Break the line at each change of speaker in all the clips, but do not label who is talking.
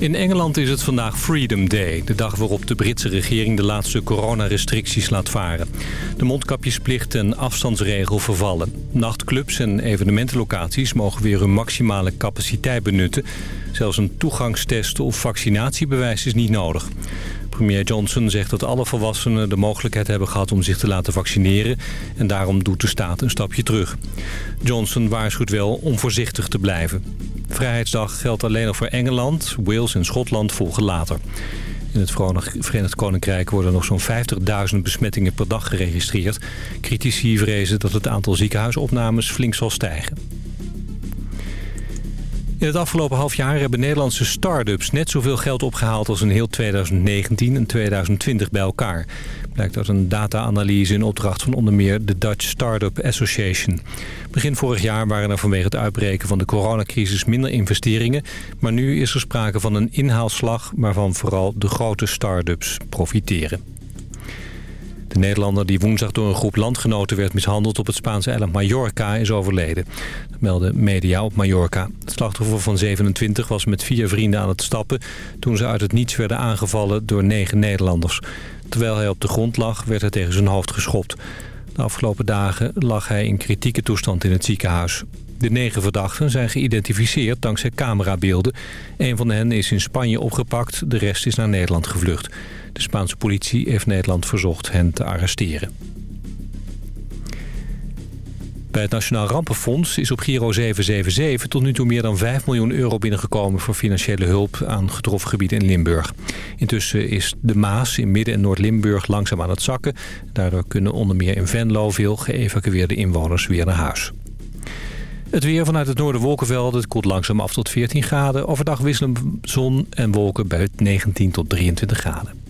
In Engeland is het vandaag Freedom Day, de dag waarop de Britse regering de laatste coronarestricties laat varen. De mondkapjesplicht en afstandsregel vervallen. Nachtclubs en evenementenlocaties mogen weer hun maximale capaciteit benutten. Zelfs een toegangstest of vaccinatiebewijs is niet nodig. Premier Johnson zegt dat alle volwassenen de mogelijkheid hebben gehad om zich te laten vaccineren. En daarom doet de staat een stapje terug. Johnson waarschuwt wel om voorzichtig te blijven. Vrijheidsdag geldt alleen nog voor Engeland, Wales en Schotland volgen later. In het Verenigd Koninkrijk worden nog zo'n 50.000 besmettingen per dag geregistreerd. Critici vrezen dat het aantal ziekenhuisopnames flink zal stijgen. In het afgelopen half jaar hebben Nederlandse start-ups net zoveel geld opgehaald als in heel 2019 en 2020 bij elkaar. Blijkt uit een data-analyse in opdracht van onder meer de Dutch Startup Association. Begin vorig jaar waren er vanwege het uitbreken van de coronacrisis minder investeringen. Maar nu is er sprake van een inhaalslag waarvan vooral de grote start-ups profiteren. De Nederlander die woensdag door een groep landgenoten werd mishandeld op het Spaanse eiland Mallorca is overleden. Dat meldde media op Mallorca. Het slachtoffer van 27 was met vier vrienden aan het stappen toen ze uit het niets werden aangevallen door negen Nederlanders. Terwijl hij op de grond lag werd hij tegen zijn hoofd geschopt. De afgelopen dagen lag hij in kritieke toestand in het ziekenhuis. De negen verdachten zijn geïdentificeerd dankzij camerabeelden. Een van hen is in Spanje opgepakt, de rest is naar Nederland gevlucht. De Spaanse politie heeft Nederland verzocht hen te arresteren. Bij het Nationaal Rampenfonds is op Giro 777 tot nu toe meer dan 5 miljoen euro binnengekomen voor financiële hulp aan getroffen gebieden in Limburg. Intussen is de Maas in Midden- en Noord-Limburg langzaam aan het zakken. Daardoor kunnen onder meer in Venlo veel geëvacueerde inwoners weer naar huis. Het weer vanuit het noorden wolkenvelden. Het koelt langzaam af tot 14 graden. Overdag wisselen zon en wolken bij 19 tot 23 graden.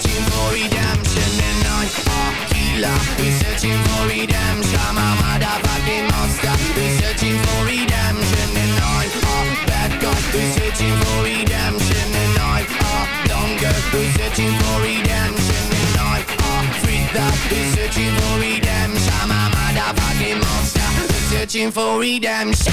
Searching for redemption And I'm a healer who's searching for redemption. I'm a motherfucking monster. Who's searching for redemption And I'm a bad guy. Who's searching for redemption And I'm a dumb girl. Who's searching for redemption And I'm a freak that who's searching for redemption. I'm a motherfucking monster. Who's searching for redemption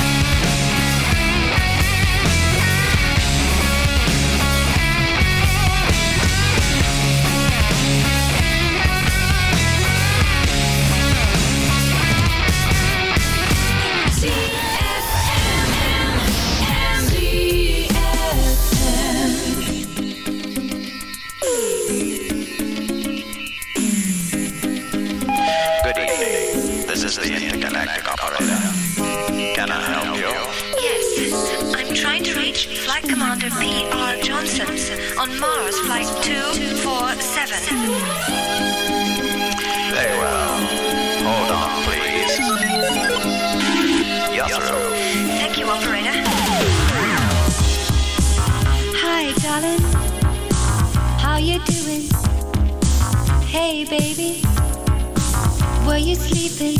on Mars Flight 247.
Very well. Hold on, please. You're.
Thank you, operator. Hi, darling. How you doing? Hey, baby. Were you sleeping?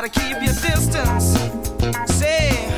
gotta keep your distance. Say.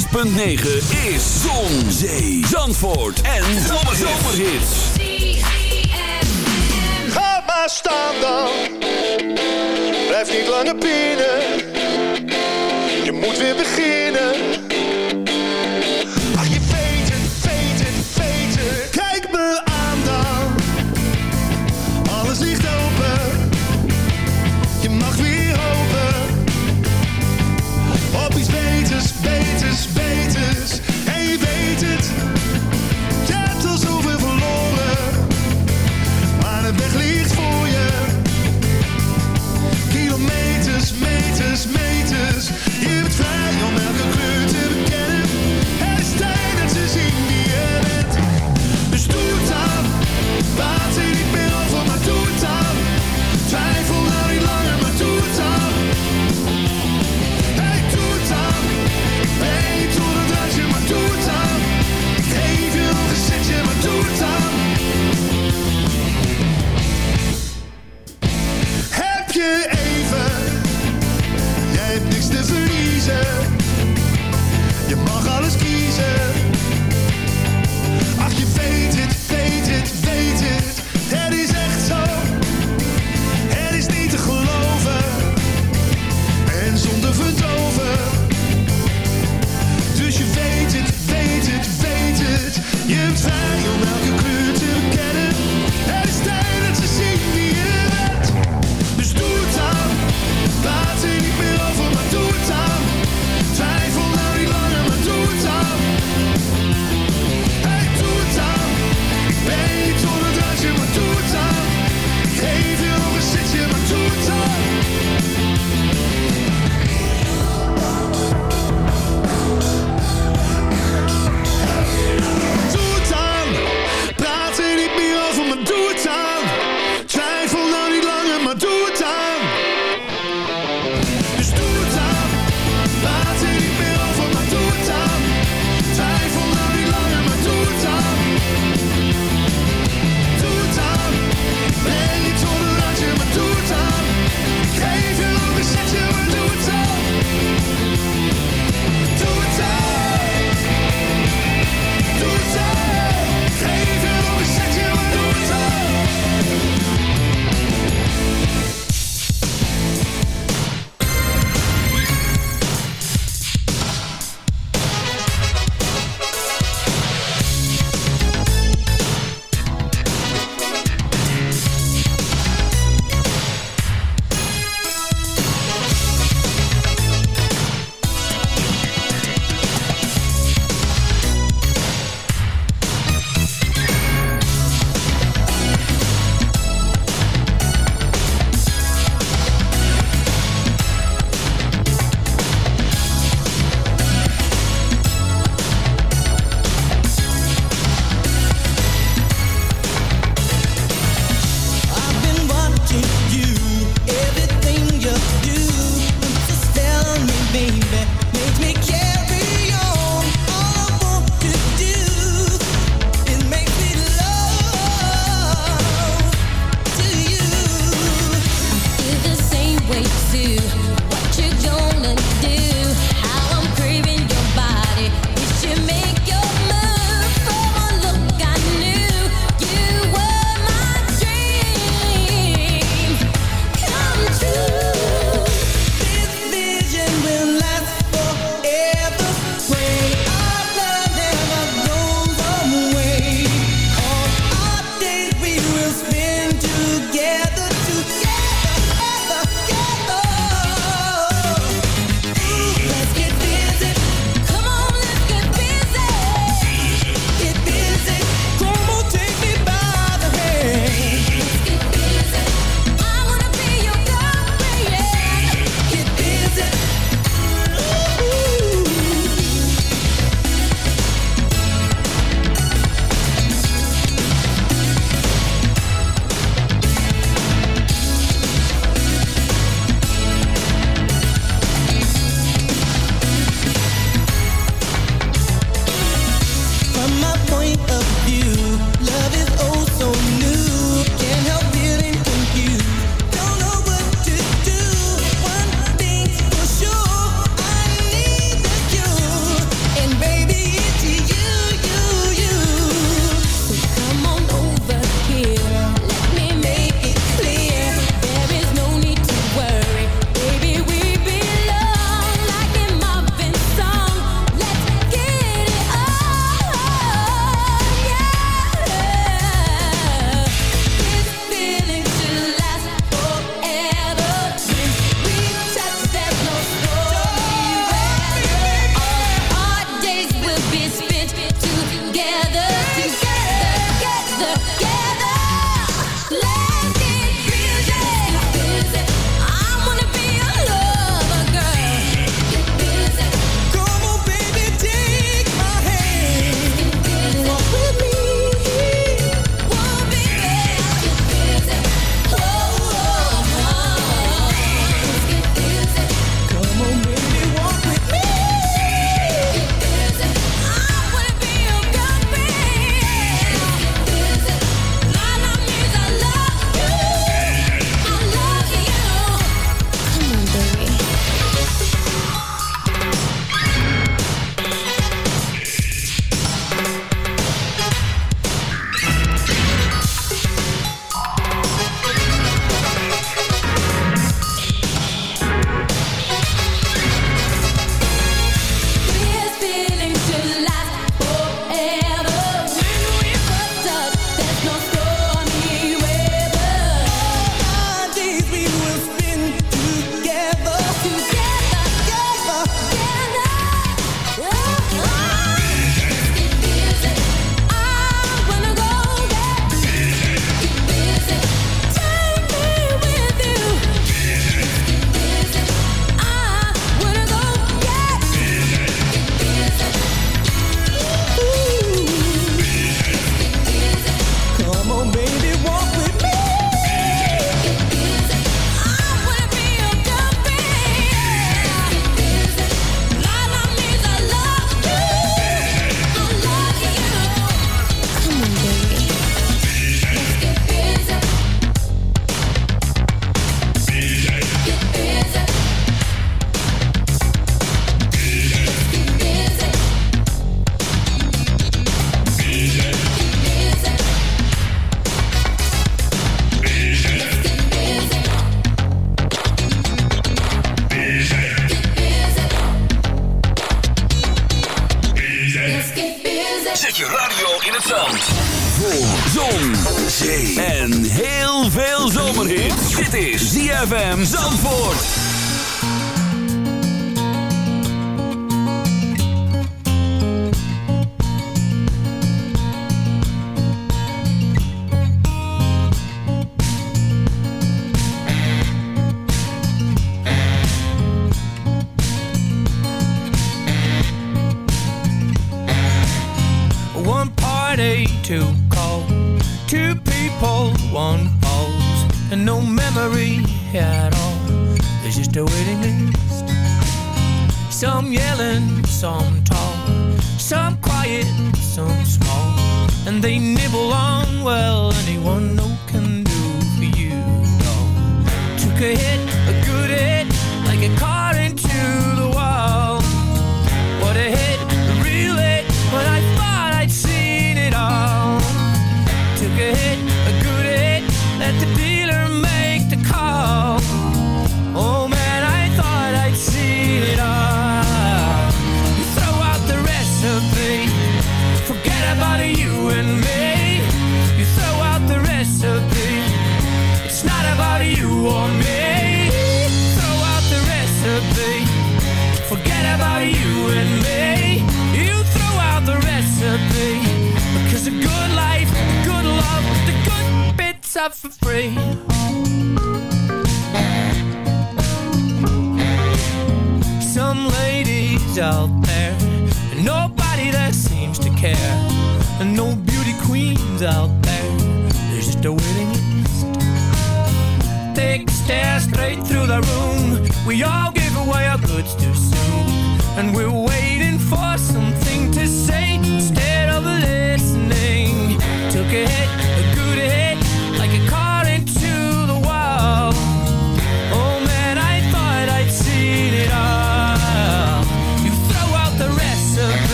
106.9 is Zon, Zee, Zandvoort en Zomerhits.
Ga maar staan dan, blijf niet langer binnen.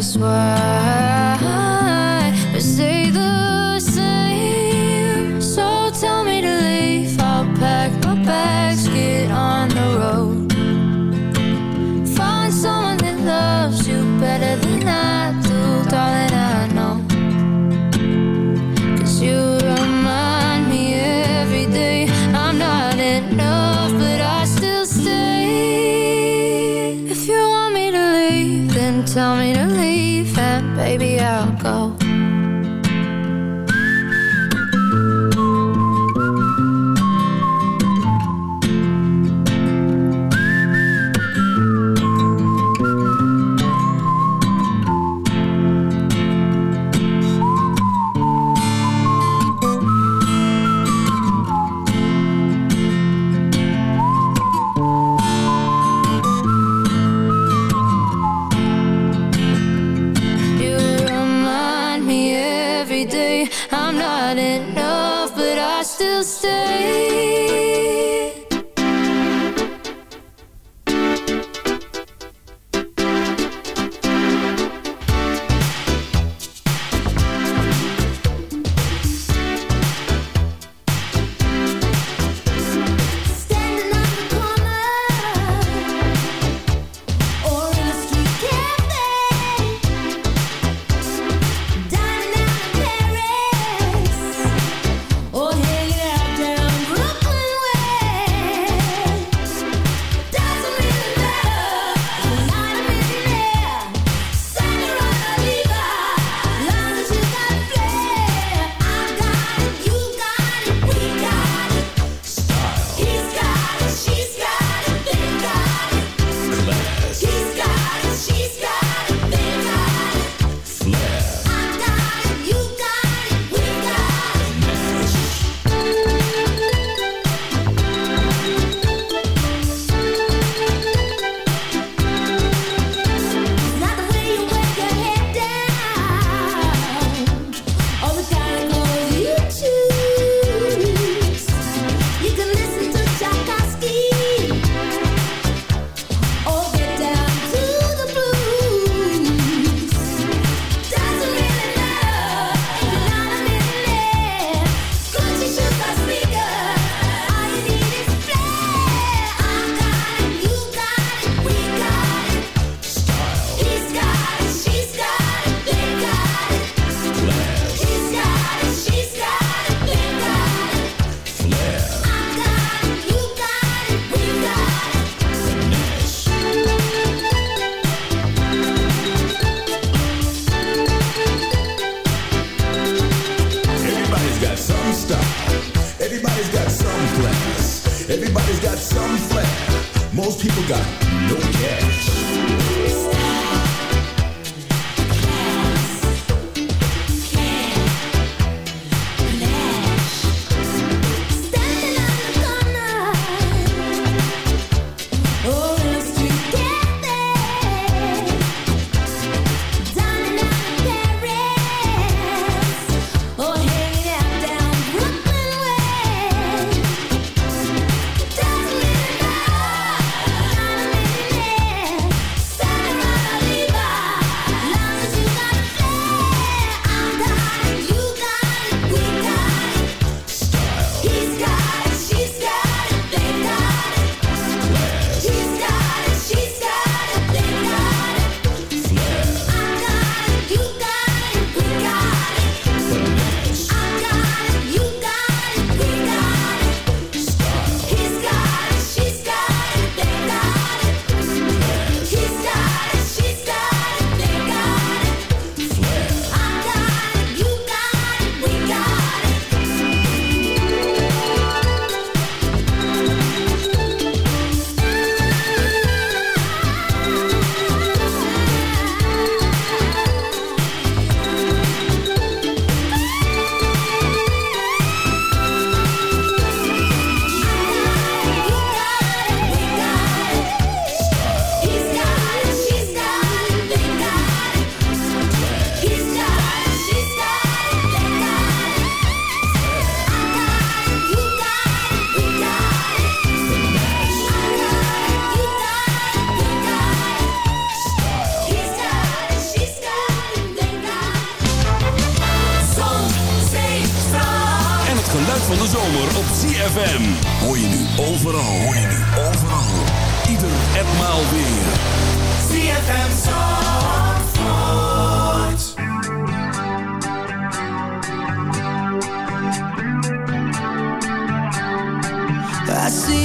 password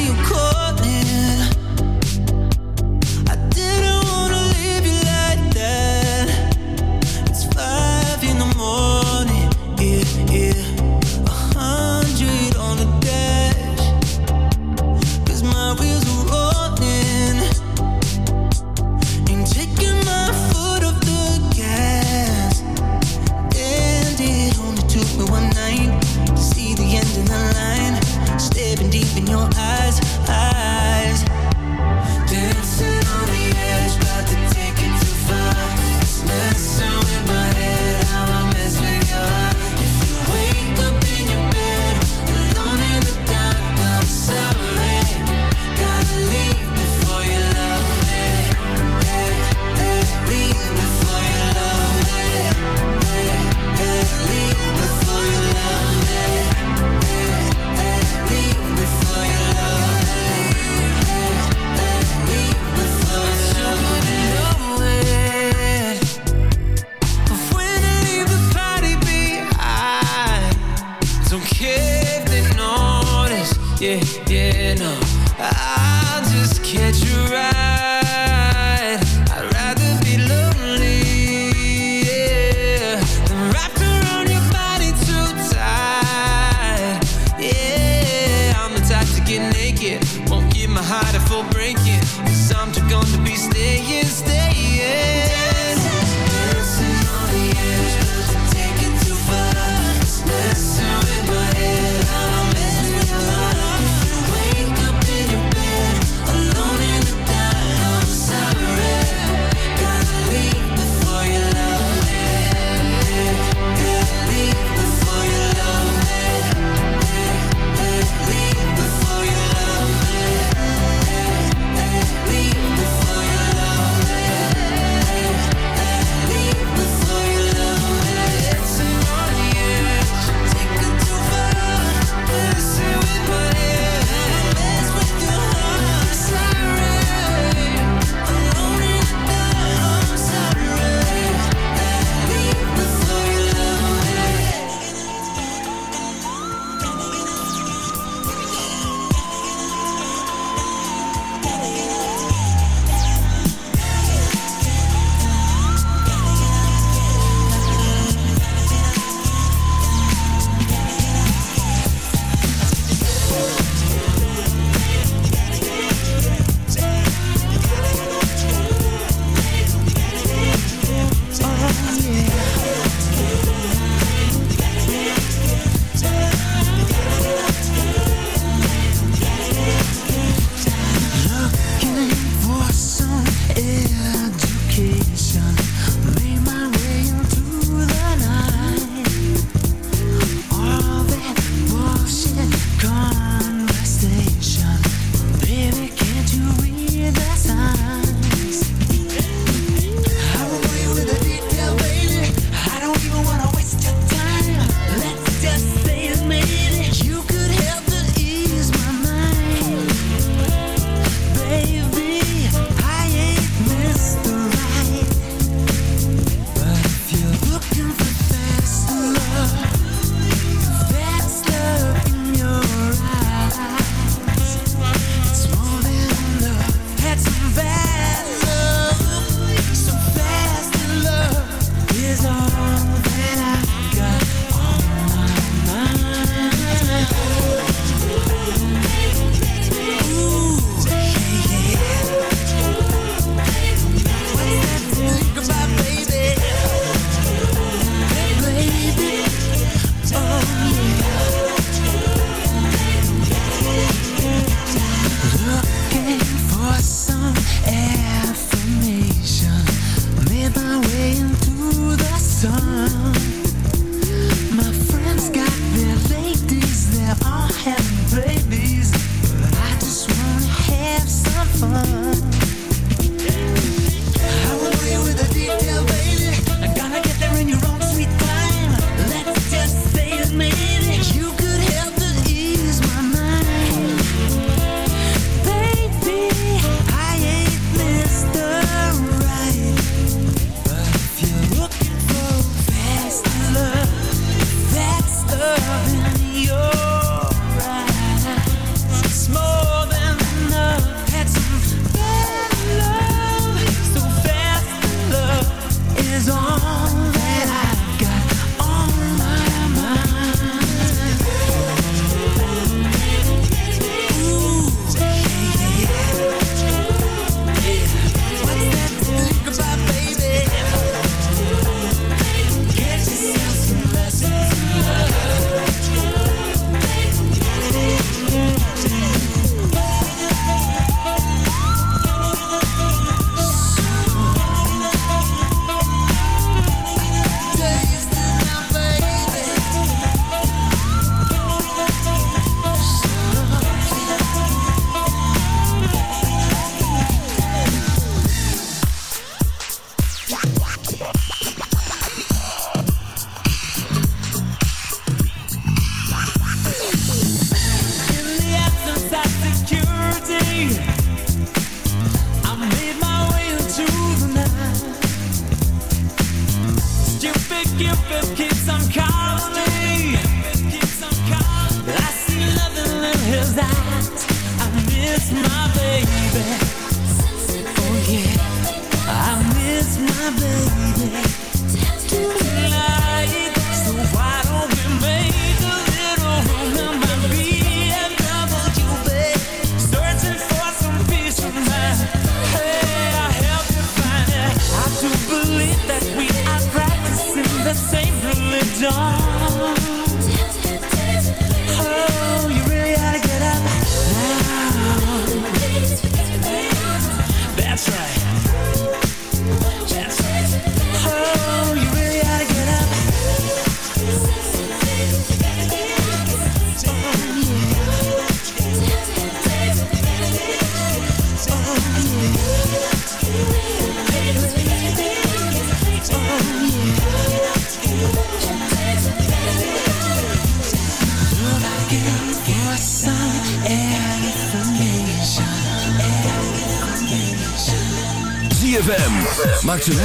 you
could.